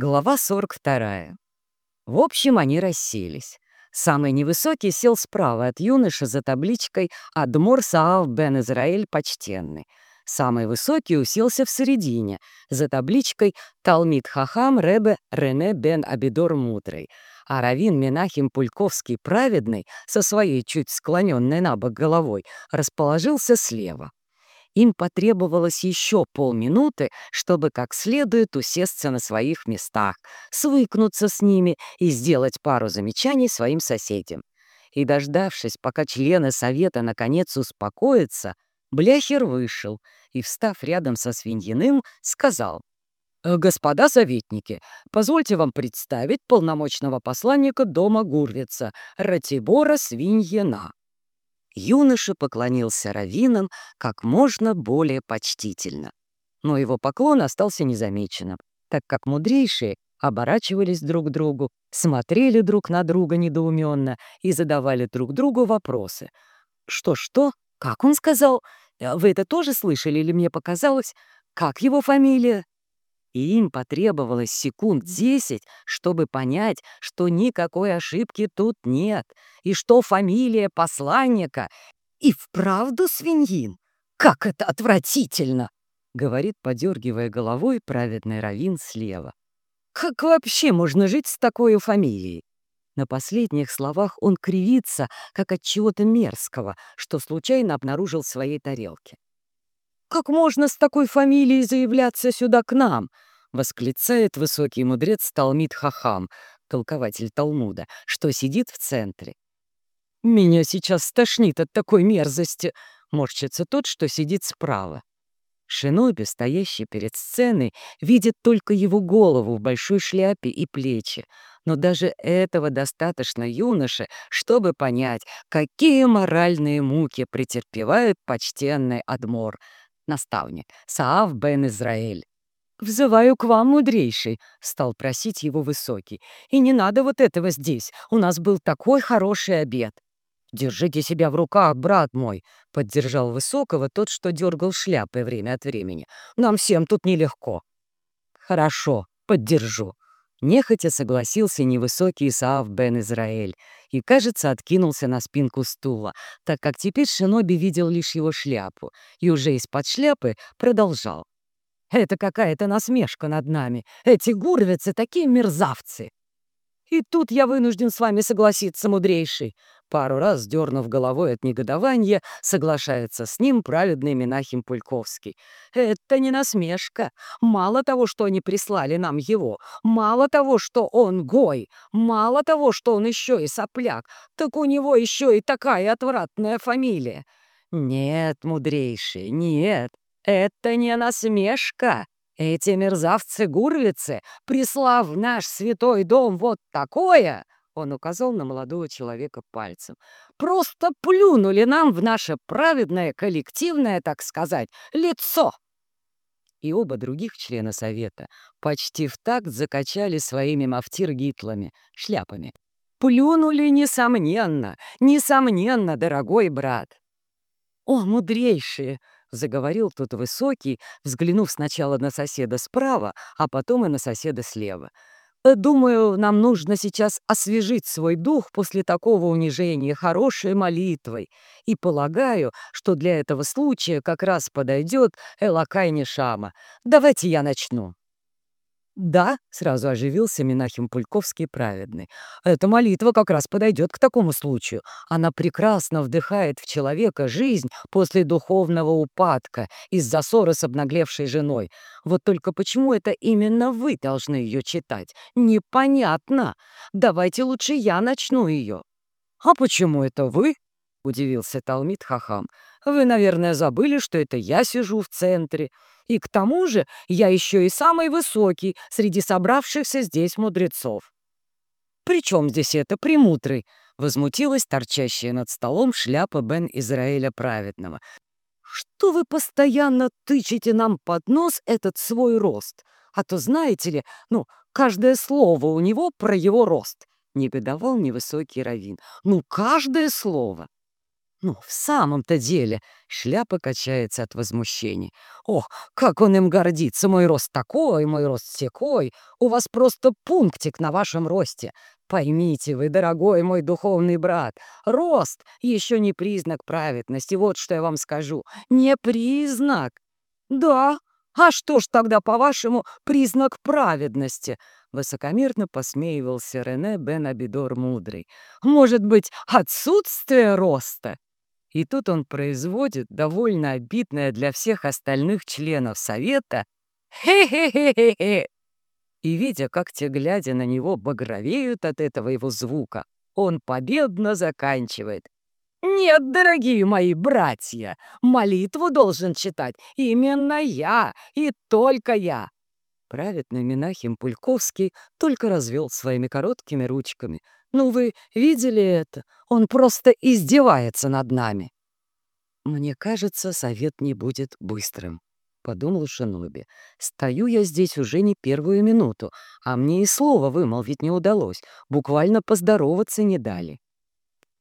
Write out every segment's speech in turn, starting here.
Глава 42. В общем, они расселись. Самый невысокий сел справа от юноши за табличкой «Адмор Саал бен Израиль почтенный». Самый высокий уселся в середине, за табличкой «Талмит Хахам Ребе Рене бен Абидор Мудрый», а Равин Менахим Пульковский праведный со своей чуть склоненной на бок головой расположился слева. Им потребовалось еще полминуты, чтобы как следует усесться на своих местах, свыкнуться с ними и сделать пару замечаний своим соседям. И, дождавшись, пока члены совета наконец успокоятся, Бляхер вышел и, встав рядом со Свиньиным, сказал, «Э, «Господа советники, позвольте вам представить полномочного посланника дома Гурвица, Ратибора Свиньина». Юноша поклонился раввинам как можно более почтительно. Но его поклон остался незамеченным, так как мудрейшие оборачивались друг к другу, смотрели друг на друга недоуменно и задавали друг другу вопросы. «Что-что? Как он сказал? Вы это тоже слышали или мне показалось? Как его фамилия?» И им потребовалось секунд десять, чтобы понять, что никакой ошибки тут нет, и что фамилия посланника и вправду свиньин. Как это отвратительно! — говорит, подергивая головой праведный равин слева. «Как вообще можно жить с такой фамилией?» На последних словах он кривится, как от чего-то мерзкого, что случайно обнаружил в своей тарелке. «Как можно с такой фамилией заявляться сюда к нам?» — восклицает высокий мудрец Талмит Хахам, толкователь Талмуда, что сидит в центре. «Меня сейчас стошнит от такой мерзости!» — морщится тот, что сидит справа. Шиноби, стоящий перед сценой, видит только его голову в большой шляпе и плечи, но даже этого достаточно юноше, чтобы понять, какие моральные муки претерпевает почтенный Адмор, наставник Саав бен Израиль. «Взываю к вам, мудрейший», — стал просить его высокий. «И не надо вот этого здесь. У нас был такой хороший обед». «Держите себя в руках, брат мой», — поддержал Высокого тот, что дергал шляпой время от времени. «Нам всем тут нелегко». «Хорошо, поддержу». Нехотя согласился невысокий Исаав бен Израиль и, кажется, откинулся на спинку стула, так как теперь Шиноби видел лишь его шляпу и уже из-под шляпы продолжал. Это какая-то насмешка над нами. Эти гурвицы такие мерзавцы. И тут я вынужден с вами согласиться, мудрейший. Пару раз, дернув головой от негодования, соглашается с ним праведный Минахим Пульковский. Это не насмешка. Мало того, что они прислали нам его, мало того, что он гой, мало того, что он еще и сопляк, так у него еще и такая отвратная фамилия. Нет, мудрейший, нет. Это не насмешка. Эти мерзавцы-гурвицы, прислав в наш святой дом вот такое, он указал на молодого человека пальцем, просто плюнули нам в наше праведное, коллективное, так сказать, лицо. И оба других члена совета почти в такт закачали своими мафтир-гитлами, шляпами. Плюнули, несомненно, несомненно, дорогой брат. «О, мудрейшие!» — заговорил тот высокий, взглянув сначала на соседа справа, а потом и на соседа слева. «Э, «Думаю, нам нужно сейчас освежить свой дух после такого унижения хорошей молитвой, и полагаю, что для этого случая как раз подойдет Элакай Нишама. Давайте я начну». «Да», — сразу оживился Минахим Пульковский праведный, «эта молитва как раз подойдет к такому случаю. Она прекрасно вдыхает в человека жизнь после духовного упадка из-за ссоры с обнаглевшей женой. Вот только почему это именно вы должны ее читать? Непонятно. Давайте лучше я начну ее». «А почему это вы?» — удивился Талмит Хахам. «Вы, наверное, забыли, что это я сижу в центре». И к тому же я еще и самый высокий среди собравшихся здесь мудрецов. «При чем здесь это премутрый?» — возмутилась торчащая над столом шляпа Бен Израиля Праведного. «Что вы постоянно тычете нам под нос этот свой рост? А то, знаете ли, ну, каждое слово у него про его рост», — негодовал невысокий раввин. «Ну, каждое слово!» Ну, в самом-то деле, шляпа качается от возмущения. Ох, как он им гордится! Мой рост такой, мой рост секой. У вас просто пунктик на вашем росте. Поймите вы, дорогой мой духовный брат, рост еще не признак праведности. Вот что я вам скажу. Не признак. Да, а что ж тогда, по-вашему, признак праведности? Высокомерно посмеивался Рене Бен Абидор Мудрый. Может быть, отсутствие роста? И тут он производит довольно обидное для всех остальных членов Совета «хе-хе-хе-хе-хе». И, видя, как те, глядя на него, багровеют от этого его звука, он победно заканчивает. «Нет, дорогие мои братья, молитву должен читать именно я и только я». Праведный Минахим Пульковский только развел своими короткими ручками — ну, вы видели это? Он просто издевается над нами. Мне кажется, совет не будет быстрым, — подумал Шиноби. Стою я здесь уже не первую минуту, а мне и слова вымолвить не удалось, буквально поздороваться не дали.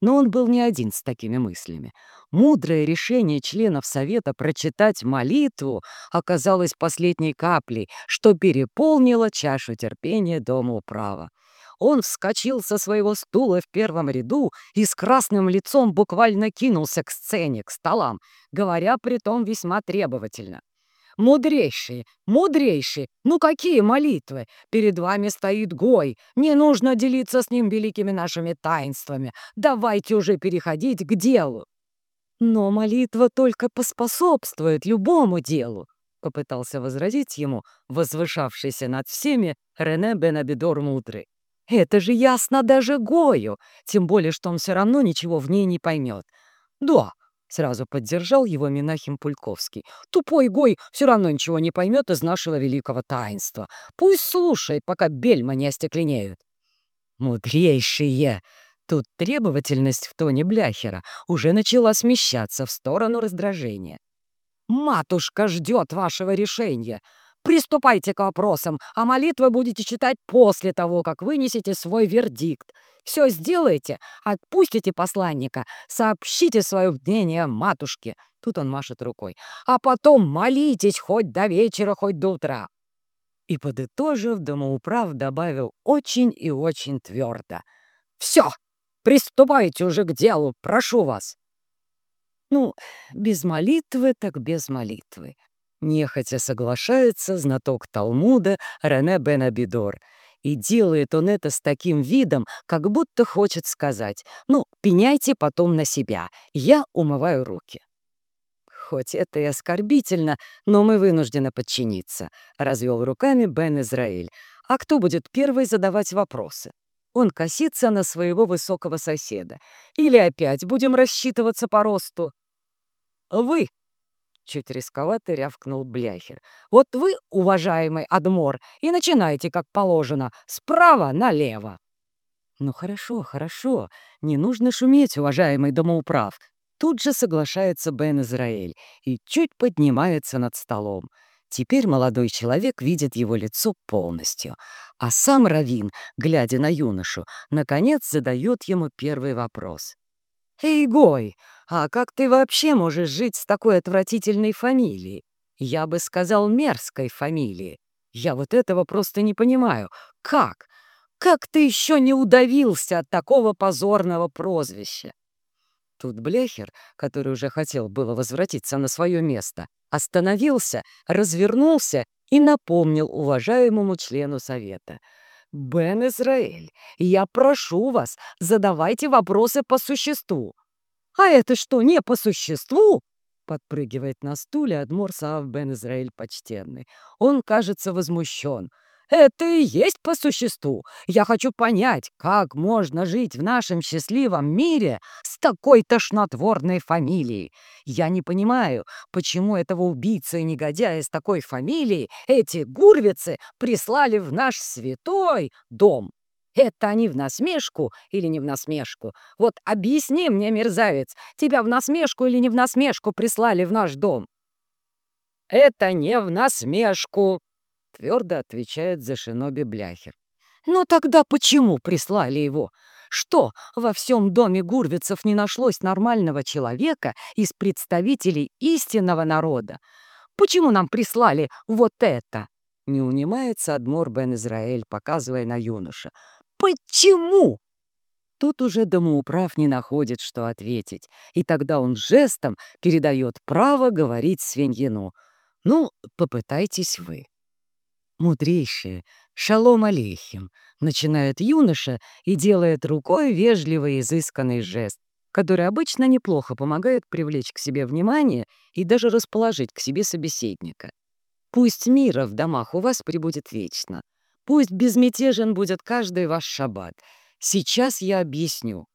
Но он был не один с такими мыслями. Мудрое решение членов Совета прочитать молитву оказалось последней каплей, что переполнило чашу терпения Дома управа. Он вскочил со своего стула в первом ряду и с красным лицом буквально кинулся к сцене, к столам, говоря при том весьма требовательно. «Мудрейшие, мудрейшие, ну какие молитвы? Перед вами стоит Гой, не нужно делиться с ним великими нашими таинствами. Давайте уже переходить к делу». «Но молитва только поспособствует любому делу», — попытался возразить ему возвышавшийся над всеми Рене Бенабидор Мудрый. Это же ясно даже Гою, тем более, что он все равно ничего в ней не поймет. Да, сразу поддержал его Минахим Пульковский. Тупой Гой все равно ничего не поймет из нашего великого таинства. Пусть слушает, пока бельма не остекленеют. Мудрейшие! Тут требовательность в тоне Бляхера уже начала смещаться в сторону раздражения. «Матушка ждет вашего решения!» Приступайте к вопросам, а молитвы будете читать после того, как вынесете свой вердикт. Все сделайте, отпустите посланника, сообщите свое мнение матушке. Тут он машет рукой. А потом молитесь хоть до вечера, хоть до утра. И, подытожив, домоуправ добавил очень и очень твердо. «Все, приступайте уже к делу, прошу вас». Ну, без молитвы так без молитвы. Нехотя соглашается знаток Талмуда Рене Бен Абидор. И делает он это с таким видом, как будто хочет сказать «Ну, пеняйте потом на себя, я умываю руки». Хоть это и оскорбительно, но мы вынуждены подчиниться, — развел руками Бен Израиль. А кто будет первый задавать вопросы? Он косится на своего высокого соседа. Или опять будем рассчитываться по росту? «Вы!» Чуть рисковато рявкнул Бляхер. «Вот вы, уважаемый Адмор, и начинайте, как положено, справа налево». «Ну хорошо, хорошо. Не нужно шуметь, уважаемый домоуправ». Тут же соглашается Бен Израиль и чуть поднимается над столом. Теперь молодой человек видит его лицо полностью. А сам Равин, глядя на юношу, наконец задает ему первый вопрос. «Эй, Гой, а как ты вообще можешь жить с такой отвратительной фамилией? Я бы сказал, мерзкой фамилией. Я вот этого просто не понимаю. Как? Как ты еще не удавился от такого позорного прозвища? Тут Блехер, который уже хотел было возвратиться на свое место, остановился, развернулся и напомнил уважаемому члену совета. «Бен Израиль, я прошу вас, задавайте вопросы по существу. «А это что, не по существу?» Подпрыгивает на стуле Адмор Саав бен Израиль почтенный. Он, кажется, возмущен. «Это и есть по существу. Я хочу понять, как можно жить в нашем счастливом мире с такой тошнотворной фамилией. Я не понимаю, почему этого убийцы и негодяя с такой фамилией эти гурвицы прислали в наш святой дом. Это они в насмешку или не в насмешку? Вот объясни мне, мерзавец, тебя в насмешку или не в насмешку прислали в наш дом?» «Это не в насмешку», — твердо отвечает за шиноби Бляхер. «Ну тогда почему прислали его? Что, во всем доме гурвицев не нашлось нормального человека из представителей истинного народа? Почему нам прислали вот это?» Не унимается Адмор бен Израиль, показывая на юноша. «Почему?» Тут уже домоуправ не находит, что ответить, и тогда он жестом передает право говорить свиньину. «Ну, попытайтесь вы». «Мудрейшие, шалом алейхим», — начинает юноша и делает рукой вежливый изысканный жест, который обычно неплохо помогает привлечь к себе внимание и даже расположить к себе собеседника. Пусть мира в домах у вас прибудет вечно. Пусть безмятежен будет каждый ваш шаббат. Сейчас я объясню.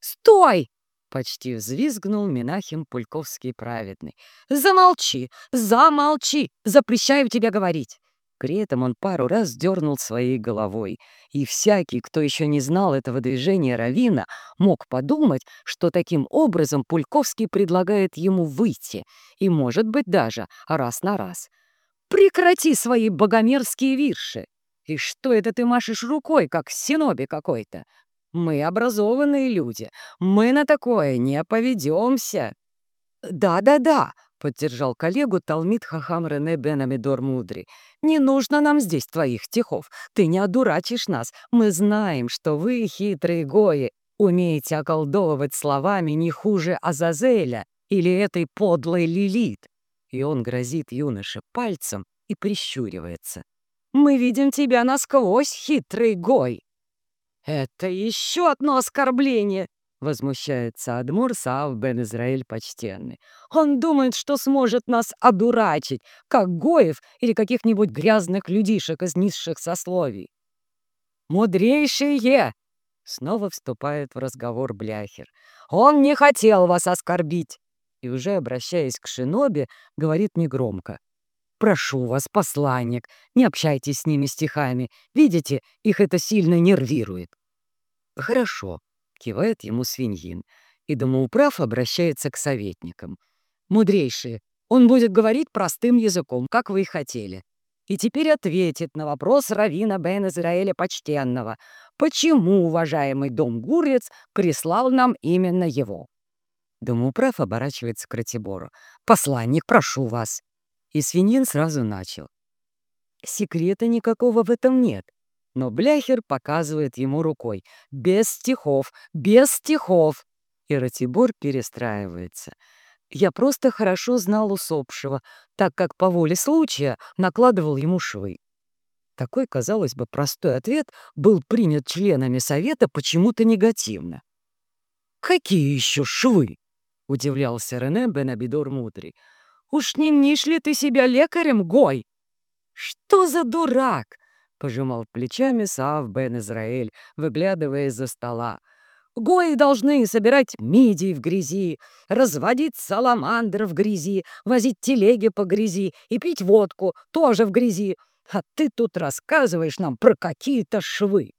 «Стой!» — почти взвизгнул Минахим Пульковский праведный. «Замолчи! Замолчи! Запрещаю тебе говорить!» При этом он пару раз дернул своей головой, и всякий, кто еще не знал этого движения Равина, мог подумать, что таким образом Пульковский предлагает ему выйти, и, может быть, даже раз на раз. «Прекрати свои богомерзкие вирши! И что это ты машешь рукой, как синоби какой-то? Мы образованные люди, мы на такое не поведемся!» «Да-да-да!» — поддержал коллегу Талмит Хахам Рене Бен Амидор Мудри. «Не нужно нам здесь твоих стихов. Ты не одурачишь нас. Мы знаем, что вы, хитрые гои, умеете околдовывать словами не хуже Азазеля или этой подлой Лилит». И он грозит юноше пальцем и прищуривается. «Мы видим тебя насквозь, хитрый гой!» «Это еще одно оскорбление!» — возмущается Адмур Саав бен Израиль почтенный. «Он думает, что сможет нас одурачить, как Гоев или каких-нибудь грязных людишек из низших сословий». «Мудрейшие!» — снова вступает в разговор Бляхер. «Он не хотел вас оскорбить!» И уже обращаясь к Шинобе, говорит негромко. «Прошу вас, посланник, не общайтесь с ними стихами. Видите, их это сильно нервирует». «Хорошо», кивает ему свиньин, и домоуправ обращается к советникам. «Мудрейшие, он будет говорить простым языком, как вы и хотели. И теперь ответит на вопрос Равина бен Израиля Почтенного, почему уважаемый дом Гурец прислал нам именно его?» Домоуправ оборачивается к Ратибору. «Посланник, прошу вас!» И свиньин сразу начал. «Секрета никакого в этом нет. Но Бляхер показывает ему рукой. «Без стихов! Без стихов!» И Ратибор перестраивается. Я просто хорошо знал усопшего, так как по воле случая накладывал ему швы. Такой, казалось бы, простой ответ был принят членами совета почему-то негативно. «Какие еще швы?» — удивлялся Рене Бенабидор Мудрый. «Уж не мнишь ли ты себя лекарем, Гой?» «Что за дурак?» — пожимал плечами Саав бен Израиль, выглядывая из-за стола. «Гои должны собирать мидии в грязи, разводить саламандр в грязи, возить телеги по грязи и пить водку тоже в грязи. А ты тут рассказываешь нам про какие-то швы».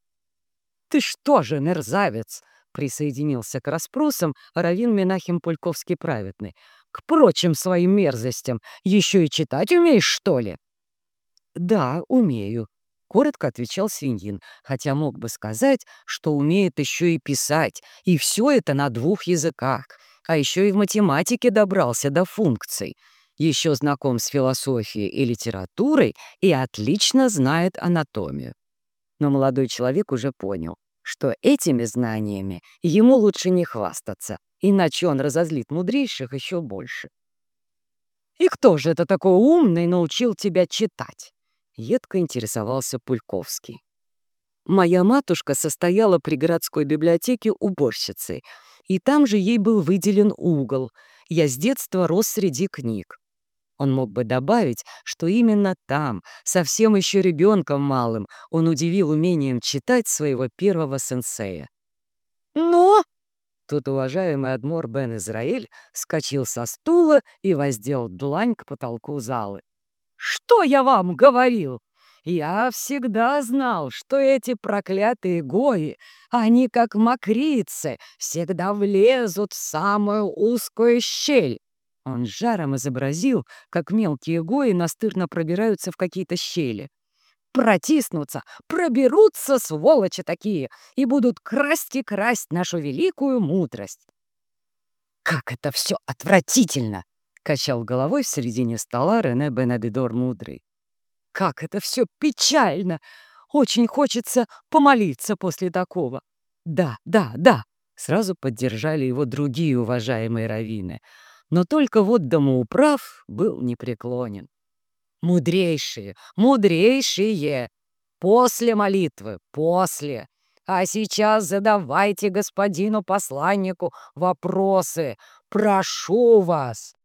«Ты что же, мерзавец?» — присоединился к расспросам Равин Менахим Пульковский праведный. «К прочим своим мерзостям еще и читать умеешь, что ли?» «Да, умею», — коротко отвечал свиньин, хотя мог бы сказать, что умеет еще и писать, и все это на двух языках, а еще и в математике добрался до функций. Еще знаком с философией и литературой и отлично знает анатомию. Но молодой человек уже понял, что этими знаниями ему лучше не хвастаться, иначе он разозлит мудрейших еще больше. «И кто же это такой умный научил тебя читать?» Едко интересовался Пульковский. Моя матушка состояла при городской библиотеке уборщицей, и там же ей был выделен угол. Я с детства рос среди книг. Он мог бы добавить, что именно там, совсем еще ребенком малым, он удивил умением читать своего первого сенсея. «Но!» Тут уважаемый Адмор Бен Израиль скочил со стула и воздел длань к потолку залы. Что я вам говорил? Я всегда знал, что эти проклятые гои, они как мокрицы, всегда влезут в самую узкую щель. Он жаром изобразил, как мелкие гои настырно пробираются в какие-то щели. протиснутся, проберутся, сволочи такие, и будут красть и красть нашу великую мудрость. «Как это все отвратительно!» — качал головой в середине стола Рене Бенедидор Мудрый. «Как это все печально! Очень хочется помолиться после такого!» «Да, да, да!» — сразу поддержали его другие уважаемые раввины. Но только вот домоуправ был непреклонен. «Мудрейшие, мудрейшие! После молитвы, после! А сейчас задавайте господину посланнику вопросы. Прошу вас!»